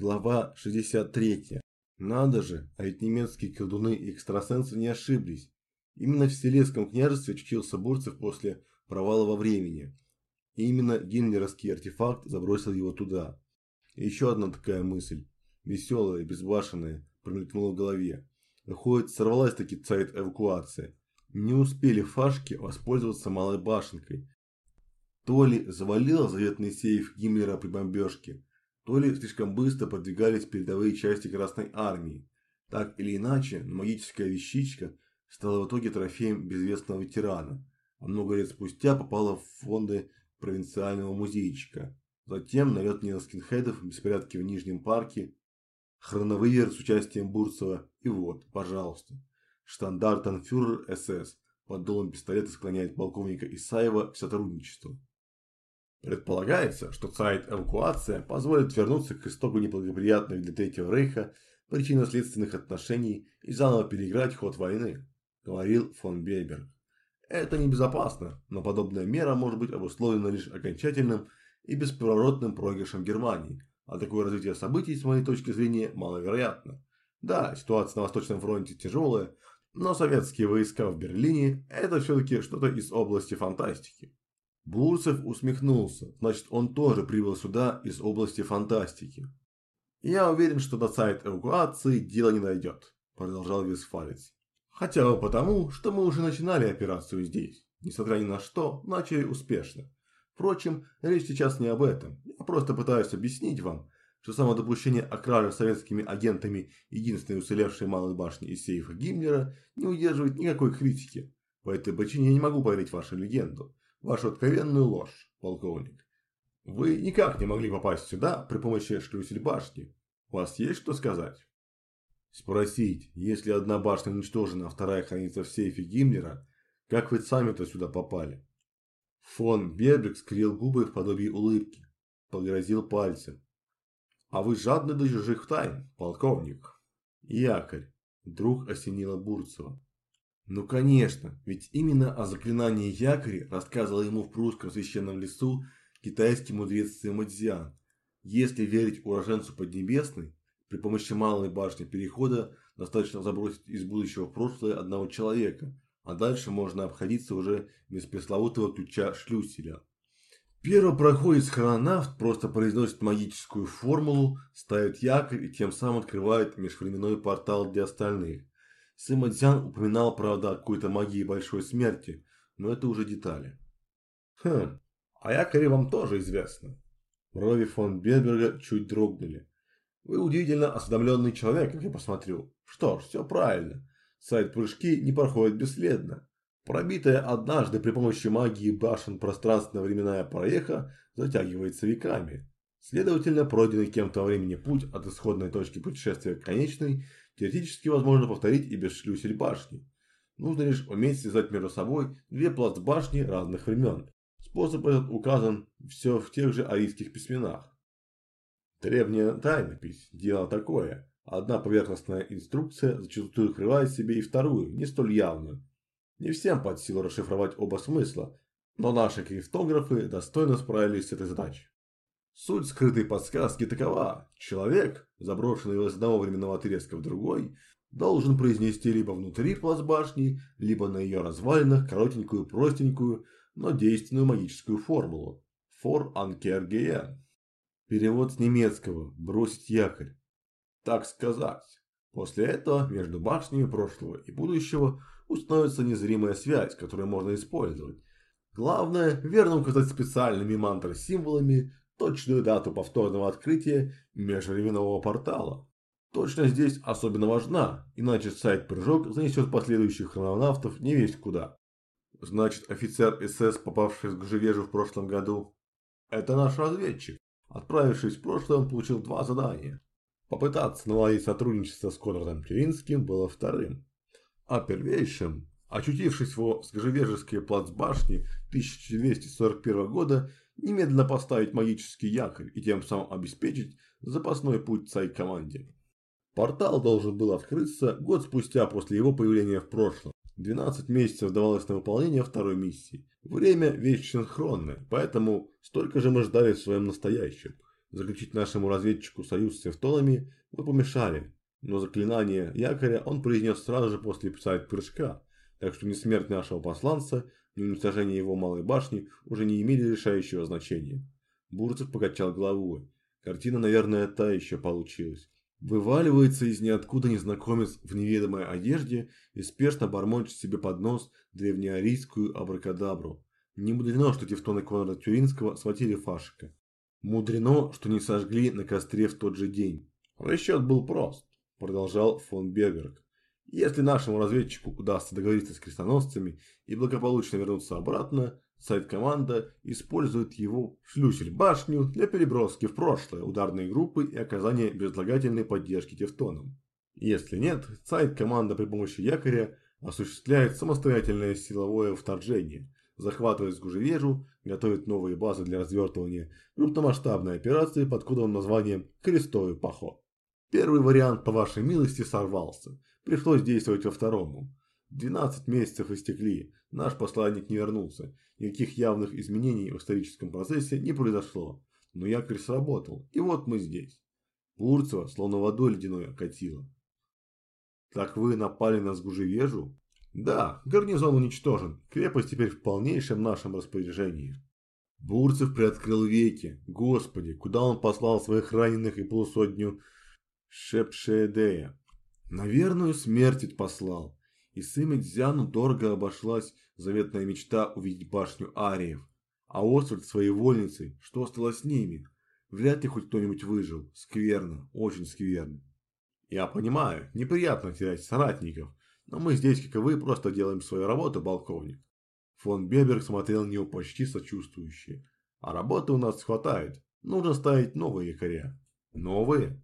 Глава 63. Надо же, а ведь немецкие колдуны и экстрасенсы не ошиблись. Именно в Селесском княжестве очутился Бурцев после провала во времени. И именно гиммлеровский артефакт забросил его туда. И еще одна такая мысль, веселая и безбашенная, промелькнула в голове. Выходит, сорвалась-таки царит эвакуация. Не успели фашки воспользоваться малой башенкой. То ли завалила заветный сейф Гиммлера при бомбежке, то ли слишком быстро продвигались передовые части Красной Армии. Так или иначе, магическая вещичка стала в итоге трофеем безвестного ветерана, а много лет спустя попала в фонды провинциального музейчика. Затем налет не на скинхедов, беспорядки в Нижнем парке, хроновывер с участием Бурцева и вот, пожалуйста, штандартенфюрер СС под долом пистолета склоняет полковника Исаева к сотрудничеству. Предполагается, что сайт эвакуация позволит вернуться к истоку неблагоприятных для Третьего Рейха причинно-следственных отношений и заново переиграть ход войны, говорил фон Бейберг. Это небезопасно, но подобная мера может быть обусловлена лишь окончательным и бесповоротным проигрышем Германии, а такое развитие событий, с моей точки зрения, маловероятно. Да, ситуация на Восточном фронте тяжелая, но советские войска в Берлине – это все-таки что-то из области фантастики. Бурцев усмехнулся, значит он тоже прибыл сюда из области фантастики. «Я уверен, что до сайта эвакуации дело не дойдет», – продолжал Висфалец. «Хотя бы потому, что мы уже начинали операцию здесь. Несмотря ни на что, начали успешно. Впрочем, речь сейчас не об этом. Я просто пытаюсь объяснить вам, что самодопущение о краже советскими агентами единственной уцелевшей малой башни из сейфа Гиммлера не удерживает никакой критики. По этой причине я не могу поверить вашу легенду вашу откровенную ложь, полковник. Вы никак не могли попасть сюда при помощи шлюсель башни. У вас есть что сказать? Спросить, если одна башня уничтожена, а вторая хранится в сейфе Гиммлера, как вы сами-то сюда попали? Фон Бербек скрил губы в подобии улыбки, погрозил пальцем. А вы жадны до чужих тайн, полковник. Якорь, вдруг осенила Бурцева. Ну конечно, ведь именно о заклинании якоря рассказывал ему в прусском священном лесу китайский мудрец Симадзиан. Если верить уроженцу Поднебесной, при помощи малой башни перехода достаточно забросить из будущего в прошлое одного человека, а дальше можно обходиться уже без пресловутого ключа шлюселя. Первый проходит хрононавт, просто произносит магическую формулу, ставит якорь и тем самым открывает межвременной портал для остальных. Сыма Дзян упоминал, правда, о какой-то магии большой смерти, но это уже детали. Хм, а якоре вам тоже известно. Брови фон Бедберга чуть дрогнули. Вы удивительно осведомленный человек, как я посмотрю. Что ж, все правильно. Сайт-прыжки не проходят бесследно. Пробитая однажды при помощи магии башен пространственно-временная прореха затягивается веками. Следовательно, пройденный кем-то во времени путь от исходной точки путешествия к конечной теоретически возможно повторить и без шлюсель башни. Нужно лишь уметь связать между собой две плацбашни разных времен. Способ этот указан все в тех же арийских письменах. Древняя тайнопись – дело такое. Одна поверхностная инструкция зачастую открывает себе и вторую, не столь явную. Не всем под силу расшифровать оба смысла, но наши криптографы достойно справились с этой задачей. Суть скрытой подсказки такова. Человек, заброшенный из одного временного отрезка в другой, должен произнести либо внутри плацбашни, либо на ее развалинах коротенькую, простенькую, но действенную магическую формулу. For Anker Перевод с немецкого «бросить якорь». Так сказать. После этого между башнями прошлого и будущего установится незримая связь, которую можно использовать. Главное, верно указать специальными мантр-символами точную дату повторного открытия межвременного портала. Точность здесь особенно важна, иначе сайт-прыжок занесет последующих хрононавтов не весь куда. Значит, офицер СС, попавший в Гжевежу в прошлом году, это наш разведчик. Отправившись в прошлое, он получил два задания. Попытаться наладить сотрудничество с Конрадом Теринским было вторым. А первейшим, очутившись в Сгжевежеской плацбашне 1241 года, немедленно поставить магический якорь и тем самым обеспечить запасной путь цай-команде. Портал должен был открыться год спустя после его появления в прошлом. 12 месяцев давалось на выполнение второй миссии. Время вещь синхронное, поэтому столько же мы ждали в своем настоящем. заключить нашему разведчику союз с севтонами, вы помешали, но заклинание якоря он произнес сразу же после сайт-прыжка, так что ни смерть нашего посланца, ни уничтожение его малой башни уже не имели решающего значения. Бурцев покачал головой. Картина, наверное, та еще получилась. Вываливается из ниоткуда незнакомец в неведомой одежде и спешно бормочет себе под нос древнеарийскую абракадабру. Не мудрено, что тевтоны Конрада Тюринского схватили Фашика. Мудрено, что не сожгли на костре в тот же день. Расчет был прост, продолжал фон Берберг. Если нашему разведчику удастся договориться с крестоносцами и благополучно вернуться обратно, сайт-команда использует его шлюсель-башню для переброски в прошлое ударной группы и оказания безотлагательной поддержки тевтонам. Если нет, сайт-команда при помощи якоря осуществляет самостоятельное силовое вторжение, захватывает Сгужевежу, готовит новые базы для развертывания крупномасштабной операции под кодовым названием «Крестовый поход». Первый вариант, по вашей милости, сорвался. Пришлось действовать во второму. 12 месяцев истекли, наш посланник не вернулся. Никаких явных изменений в историческом процессе не произошло. Но якорь сработал, и вот мы здесь. Бурцева словно водой ледяной окатило. Так вы напали на Сгужевежу? Да, гарнизон уничтожен. Крепость теперь в полнейшем нашем распоряжении. Бурцев приоткрыл веки. Господи, куда он послал своих раненых и полусотню Шепшеедея? Наверное, смерть послал. И Сыме Дзяну дорого обошлась заветная мечта увидеть башню Ариев. А Освальд своей вольницей, что стало с ними? Вряд ли хоть кто-нибудь выжил. Скверно, очень скверно. Я понимаю, неприятно терять соратников, но мы здесь, как и вы, просто делаем свою работу, полковник. Фон Беберг смотрел на него почти сочувствующе. А работы у нас хватает. Нужно ставить новые якоря. Новые?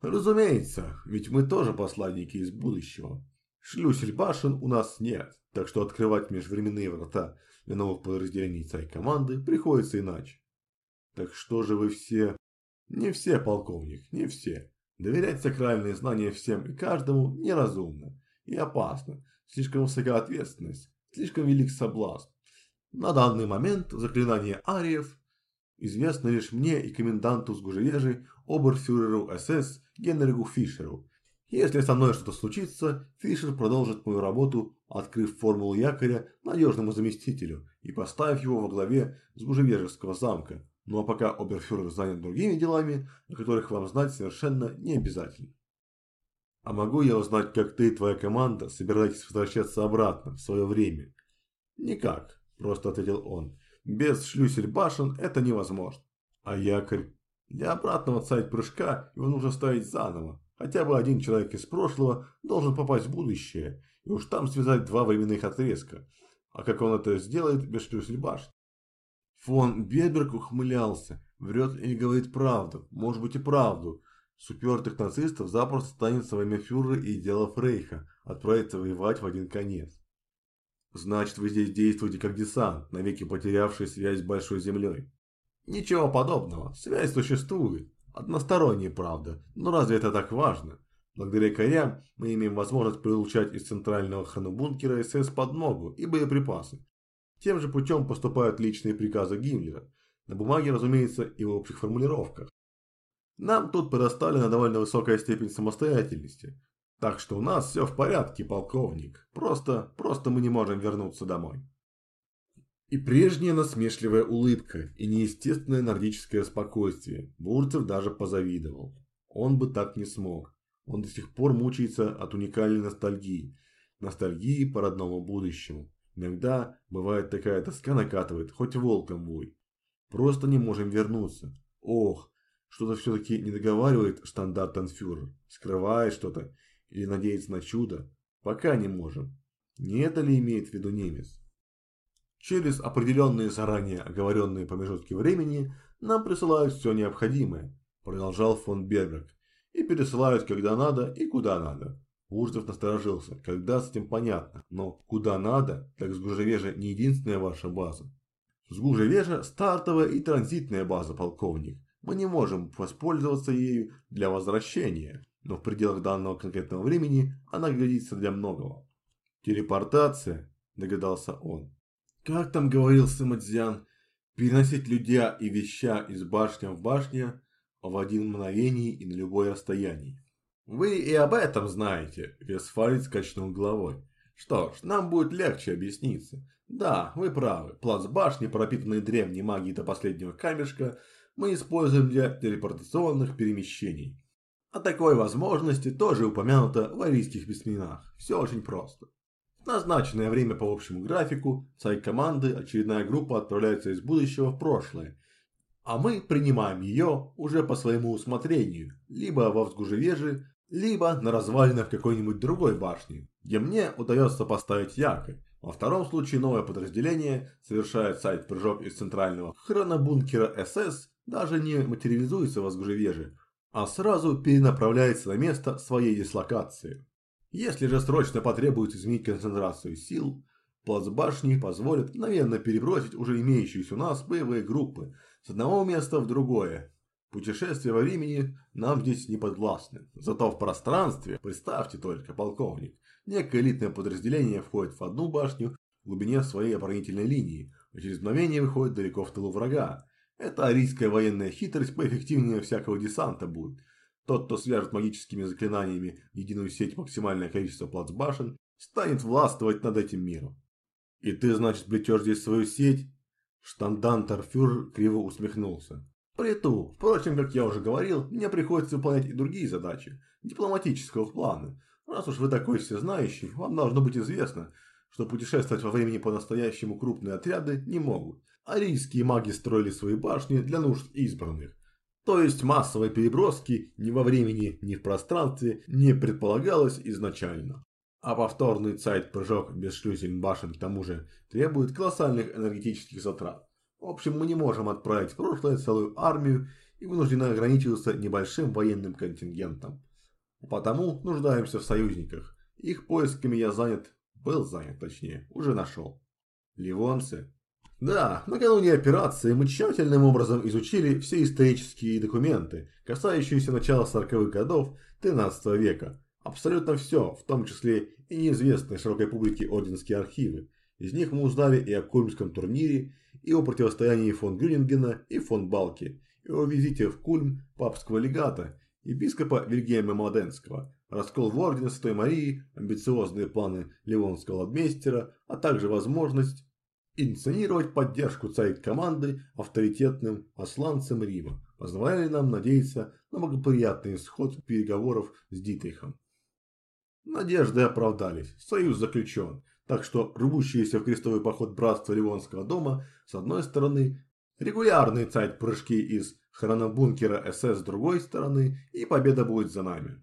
Разумеется, ведь мы тоже посланники из будущего. Шлюсель башен у нас нет, так что открывать межвременные врата для новых подразделений царь команды приходится иначе. Так что же вы все... Не все, полковник, не все. Доверять сакральные знания всем и каждому неразумно и опасно. Слишком высока ответственность, слишком велик соблазн. На данный момент заклинание ариев известно лишь мне и коменданту с Гужевежи, оберфюреру СС Генриху Фишеру. Если со мной что-то случится, Фишер продолжит мою работу, открыв формулу якоря надежному заместителю и поставив его во главе Сгужевежевского замка. Ну а пока оберфюрер занят другими делами, о которых вам знать совершенно не обязательно. А могу я узнать, как ты и твоя команда собираетесь возвращаться обратно в свое время? Никак, просто ответил он. Без шлюсель башен это невозможно. А якорь? Для обратного сайт-прыжка его нужно ставить заново. Хотя бы один человек из прошлого должен попасть в будущее, и уж там связать два временных отрезка. А как он это сделает без шлюсель башен? Фон Беберг ухмылялся. Врет или говорит правду. Может быть и правду. С упертых нацистов запросто станет во имя фюрера и идеалов Рейха, отправиться воевать в один конец. Значит, вы здесь действуете как десант, навеки потерявший связь с Большой Землей. Ничего подобного. Связь существует. Односторонняя, правда. Но разве это так важно? Благодаря корям мы имеем возможность получать из центрального хронобункера СС подмогу и боеприпасы. Тем же путем поступают личные приказы Гиммлера. На бумаге, разумеется, и в общих формулировках. Нам тут предоставлена довольно высокая степень самостоятельности. Так что у нас все в порядке, полковник. Просто, просто мы не можем вернуться домой. И прежняя насмешливая улыбка, и неестественное нордическое спокойствие. Бурцев даже позавидовал. Он бы так не смог. Он до сих пор мучается от уникальной ностальгии. Ностальгии по родному будущему. Иногда бывает такая тоска накатывает, хоть волком вой. Просто не можем вернуться. Ох, что-то все-таки не договаривает штандартенфюрер. Скрывает что-то или надеется на чудо. Пока не можем. Не это ли имеет в виду немец? Через определенные заранее оговоренные промежутки времени нам присылают все необходимое, продолжал фон Берберг, и пересылают когда надо и куда надо. Урзов насторожился, когда с этим понятно, но куда надо, так Сгужевежа не единственная ваша база. Сгужевежа стартовая и транзитная база, полковник. Мы не можем воспользоваться ею для возвращения, но в пределах данного конкретного времени она годится для многого. Телепортация, догадался он. Как там говорил Сымадзян, переносить людей и веща из башни в башню в один мгновении и на любое расстоянии. Вы и об этом знаете, Весфалец качнул головой. Что ж, нам будет легче объясниться. Да, вы правы, плац башни, пропитанный древней магией до последнего камешка, мы используем для телепортационных перемещений. О такой возможности тоже упомянуто в арийских письменах. Все очень просто. В назначенное время по общему графику, царь команды, очередная группа отправляется из будущего в прошлое. А мы принимаем ее уже по своему усмотрению, либо во взгужевеже, либо на развалинах какой-нибудь другой башни, где мне удается поставить якорь. Во втором случае новое подразделение совершает сайт-прыжок из центрального хронобункера СС, даже не материализуется в Азгужевеже, а сразу перенаправляется на место своей дислокации. Если же срочно потребуется изменить концентрацию сил, плацбашни позволят мгновенно перебросить уже имеющиеся у нас боевые группы с одного места в другое. Путешествия во времени нам здесь не подвластны. Зато в пространстве, представьте только, полковник, некое элитное подразделение входит в одну башню в глубине своей оборонительной линии, а через мгновение выходит далеко в тылу врага. Это арийская военная хитрость поэффективнее всякого десанта будет. Тот, кто свяжет магическими заклинаниями единую сеть максимальное количество плацбашен, станет властвовать над этим миром. И ты, значит, плетешь здесь свою сеть? Штандантарфюрер криво усмехнулся. Плету. Впрочем, как я уже говорил, мне приходится выполнять и другие задачи, дипломатического плана. Раз уж вы такой всезнающий, вам должно быть известно, что путешествовать во времени по-настоящему крупные отряды не могут. Арийские маги строили свои башни для нужд избранных. То есть массовой переброски ни во времени, ни в пространстве не предполагалось изначально. А повторный сайт-прыжок без шлюзель башен к тому же требует колоссальных энергетических затрат. В общем, мы не можем отправить в прошлое целую армию и вынуждены ограничиваться небольшим военным контингентом. Потому нуждаемся в союзниках. Их поисками я занят, был занят точнее, уже нашел. Ливонцы? Да, накануне операции мы тщательным образом изучили все исторические документы, касающиеся начала 40-х годов 13 века. Абсолютно все, в том числе и неизвестные широкой публике орденские архивы. Из них мы узнали и о Кульмском турнире, и о противостоянии фон Грюнингена и фон Балки, и о визите в Кульм папского легата, епископа Вильгельма Моденского, раскол в ордене Святой Марии, амбициозные планы Ливонского ладмейстера, а также возможность инсценировать поддержку царит-команды авторитетным посланцем Рима, позволяли нам надеяться на благоприятный исход переговоров с Дитрихом. Надежды оправдались, союз заключен, так что рвущиеся в крестовый поход братства Ливонского дома с одной стороны, регулярные цайт-прыжки из хронобункера СС с другой стороны, и победа будет за нами.